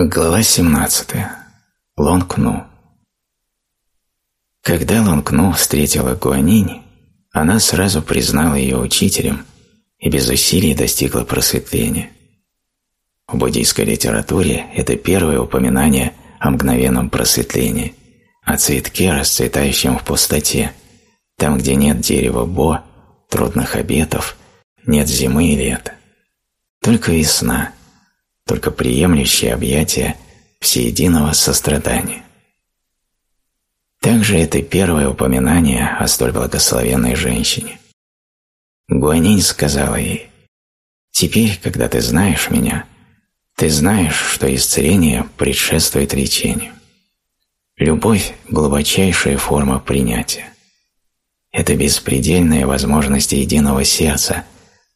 Глава 17. Лонгну. Когда Лонгну встретила Гуанинь, она сразу признала ее учителем и без усилий достигла просветления. В буддийской литературе это первое упоминание о мгновенном просветлении, о цветке, расцветающем в пустоте, там, где нет дерева Бо, трудных обетов, нет зимы и лета. Только весна, только приемлющее объятие всеединого сострадания. Также это первое упоминание о столь благословенной женщине. Гуанинь сказала ей, «Теперь, когда ты знаешь меня, ты знаешь, что исцеление предшествует лечению. Любовь – глубочайшая форма принятия. Это беспредельная возможность единого сердца,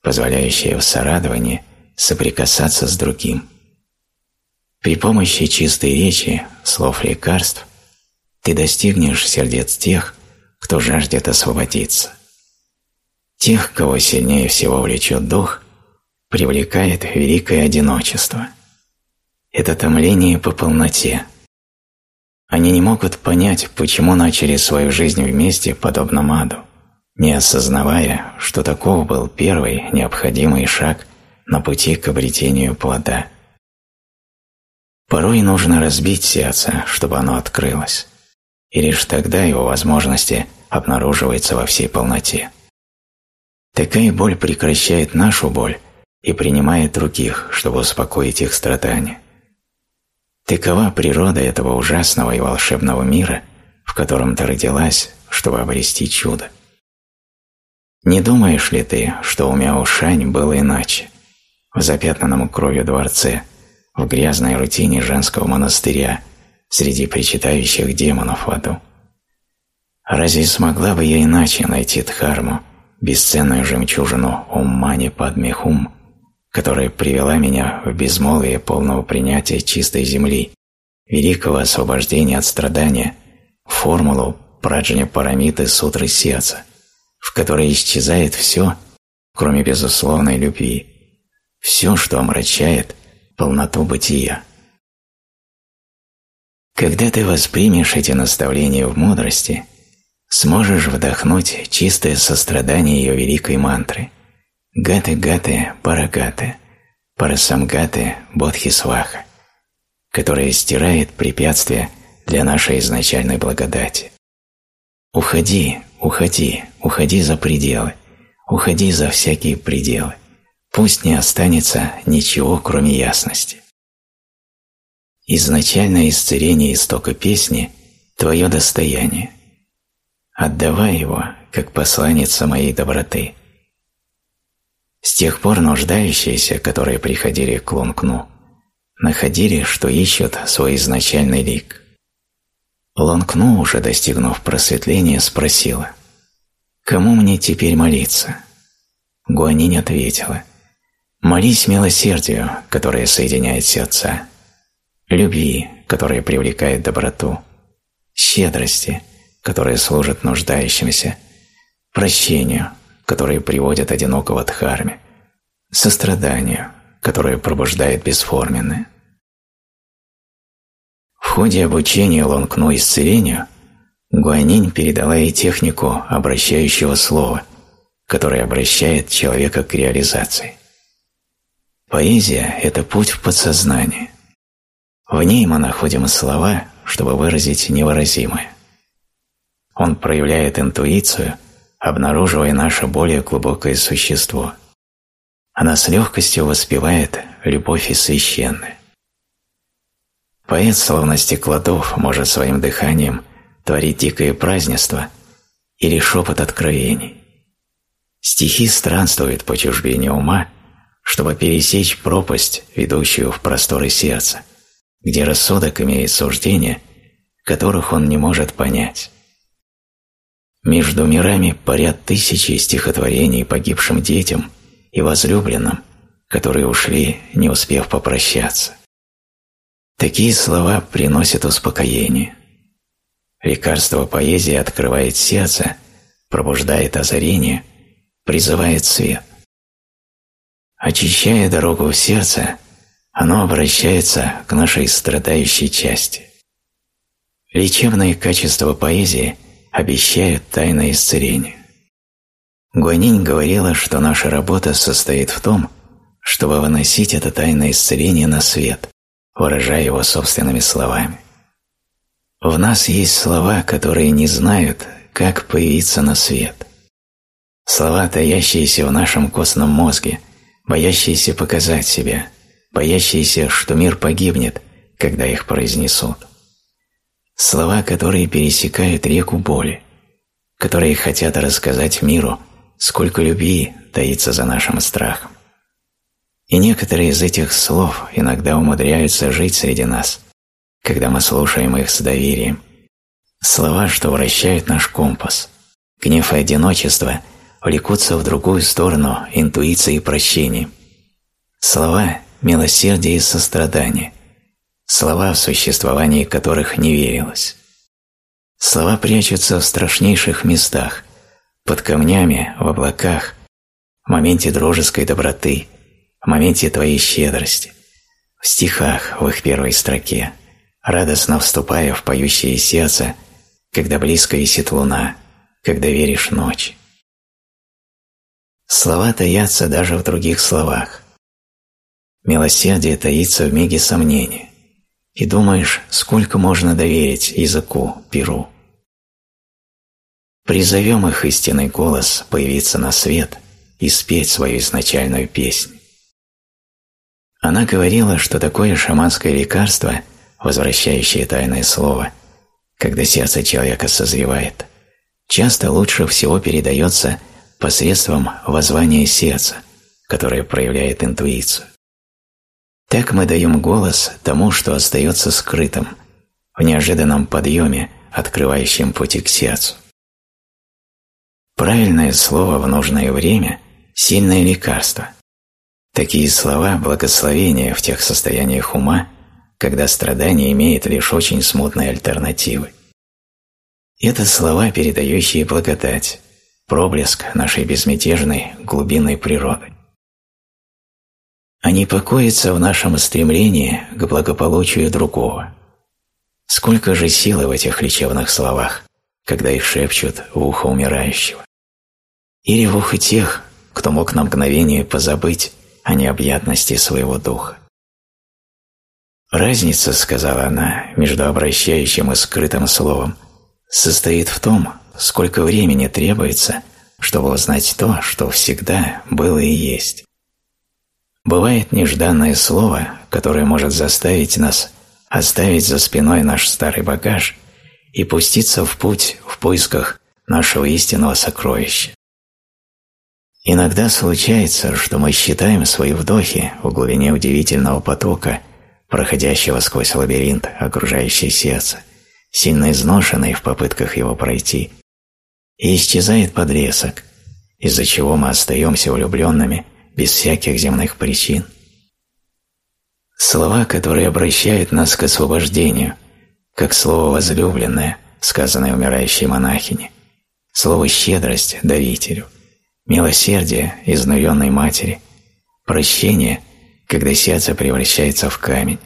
позволяющая в сорадовании соприкасаться с другим. При помощи чистой речи, слов лекарств, ты достигнешь сердец тех, кто жаждет освободиться. Тех, кого сильнее всего влечет дух, привлекает великое одиночество. Это томление по полноте. Они не могут понять, почему начали свою жизнь вместе, подобно Маду, не осознавая, что таков был первый необходимый шаг на пути к обретению плода. Порой нужно разбить сердце, чтобы оно открылось, и лишь тогда его возможности обнаруживаются во всей полноте. Такая боль прекращает нашу боль и принимает других, чтобы успокоить их страдания. Такова природа этого ужасного и волшебного мира, в котором ты родилась, чтобы обрести чудо. Не думаешь ли ты, что у Мяушань было иначе? в запятнанном кровью дворце, в грязной рутине женского монастыря, среди причитающих демонов в аду. Разве смогла бы я иначе найти Дхарму, бесценную жемчужину Уммани Падмихум, которая привела меня в безмолвие полного принятия чистой земли, великого освобождения от страдания, формулу Праджня Парамиты Сутры Сердца, в которой исчезает все, кроме безусловной любви, все, что омрачает полноту бытия. Когда ты воспримешь эти наставления в мудрости, сможешь вдохнуть чистое сострадание ее великой мантры «Гаты-гаты парагаты, парасамгаты бодхисваха», которая стирает препятствия для нашей изначальной благодати. Уходи, уходи, уходи за пределы, уходи за всякие пределы. Пусть не останется ничего, кроме ясности. Изначальное исцеление истока песни – твое достояние. Отдавай его, как посланница моей доброты. С тех пор нуждающиеся, которые приходили к Лунгну, находили, что ищут свой изначальный лик. Лонгну, уже достигнув просветления, спросила, «Кому мне теперь молиться?» Гуанинь ответила, Молись милосердию, которое соединяет сердца, любви, которая привлекает доброту, щедрости, которая служит нуждающимся, прощению, которое приводит одинокого дхарме, состраданию, которое пробуждает бесформенное. В ходе обучения Лонгну исцелению Гуанинь передала ей технику обращающего слова, которое обращает человека к реализации. Поэзия – это путь в подсознание. В ней мы находим слова, чтобы выразить невыразимое. Он проявляет интуицию, обнаруживая наше более глубокое существо. Она с легкостью воспевает любовь и священное. Поэт, словно стеклодов, может своим дыханием творить дикое празднество или шепот откровений. Стихи странствуют по чужбине ума – чтобы пересечь пропасть, ведущую в просторы сердца, где рассудок имеет суждения, которых он не может понять. Между мирами парят тысячи стихотворений погибшим детям и возлюбленным, которые ушли, не успев попрощаться. Такие слова приносят успокоение. Лекарство поэзии открывает сердце, пробуждает озарение, призывает свет. Очищая дорогу в сердце, оно обращается к нашей страдающей части. Лечебные качества поэзии обещают тайное исцеление. Гуанинь говорила, что наша работа состоит в том, чтобы выносить это тайное исцеление на свет, выражая его собственными словами. В нас есть слова, которые не знают, как появиться на свет. Слова, таящиеся в нашем костном мозге, боящиеся показать себя, боящиеся, что мир погибнет, когда их произнесут. Слова, которые пересекают реку боли, которые хотят рассказать миру, сколько любви таится за нашим страхом. И некоторые из этих слов иногда умудряются жить среди нас – когда мы слушаем их с доверием. Слова, что вращают наш компас. Гнев и одиночество влекутся в другую сторону интуиции и прощения. Слова – милосердие и сострадание. Слова, в существовании которых не верилось. Слова прячутся в страшнейших местах, под камнями, в облаках, в моменте дружеской доброты, в моменте твоей щедрости, в стихах в их первой строке радостно вступая в поющее сердце, когда близко висит луна, когда веришь ночь. Слова таятся даже в других словах. Милосердие таится в миге сомнения, и думаешь, сколько можно доверить языку, перу. Призовем их истинный голос появиться на свет и спеть свою изначальную песнь. Она говорила, что такое шаманское лекарство – возвращающее тайное слово, когда сердце человека созревает, часто лучше всего передается посредством воззвания сердца, которое проявляет интуицию. Так мы даем голос тому, что остается скрытым, в неожиданном подъеме, открывающем пути к сердцу. Правильное слово в нужное время – сильное лекарство. Такие слова – благословения в тех состояниях ума, когда страдание имеет лишь очень смутные альтернативы. Это слова, передающие благодать, проблеск нашей безмятежной глубинной природы. Они покоятся в нашем стремлении к благополучию другого. Сколько же силы в этих лечебных словах, когда их шепчут в ухо умирающего. Или в ухо тех, кто мог на мгновение позабыть о необъятности своего духа. Разница, сказала она, между обращающим и скрытым словом состоит в том, сколько времени требуется, чтобы узнать то, что всегда было и есть. Бывает нежданное слово, которое может заставить нас оставить за спиной наш старый багаж и пуститься в путь в поисках нашего истинного сокровища. Иногда случается, что мы считаем свои вдохи в глубине удивительного потока – проходящего сквозь лабиринт, окружающий сердце, сильно изношенный в попытках его пройти, и исчезает подрезок, из-за чего мы остаемся влюбленными без всяких земных причин. Слова, которые обращают нас к освобождению, как слово «возлюбленное», сказанное умирающей монахине, слово «щедрость» дарителю, милосердие изнуренной матери, прощение – когда сердце превращается в камень.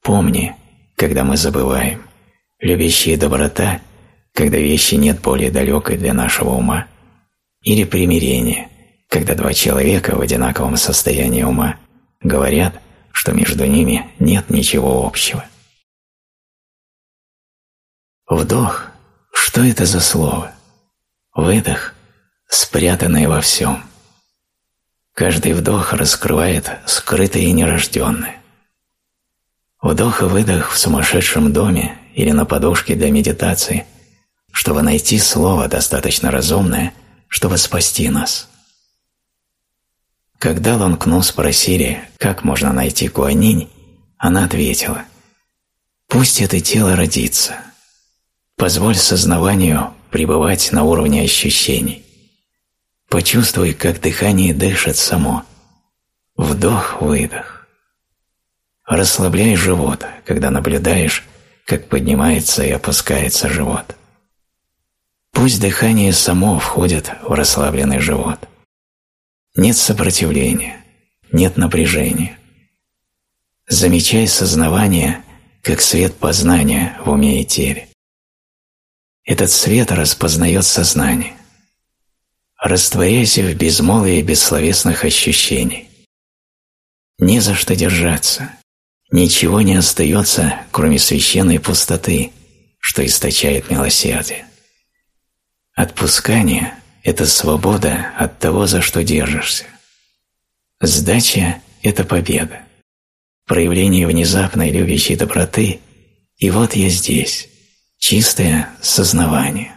Помни, когда мы забываем. Любящая доброта, когда вещи нет более далекой для нашего ума. Или примирение, когда два человека в одинаковом состоянии ума говорят, что между ними нет ничего общего. Вдох – что это за слово? Выдох – спрятанное во всем – Каждый вдох раскрывает скрытое и нерожденное. Вдох и выдох в сумасшедшем доме или на подушке для медитации, чтобы найти слово достаточно разумное, чтобы спасти нас. Когда Лонгну спросили, как можно найти Гуанинь, она ответила, «Пусть это тело родится. Позволь сознаванию пребывать на уровне ощущений. Почувствуй, как дыхание дышит само. Вдох-выдох. Расслабляй живот, когда наблюдаешь, как поднимается и опускается живот. Пусть дыхание само входит в расслабленный живот. Нет сопротивления, нет напряжения. Замечай сознавание, как свет познания в уме и теле. Этот свет распознает сознание. Растворяйся в безмолвии бессловесных ощущений. Не за что держаться. Ничего не остается, кроме священной пустоты, что источает милосердие. Отпускание – это свобода от того, за что держишься. Сдача – это победа. Проявление внезапной любящей доброты – и вот я здесь, чистое сознавание.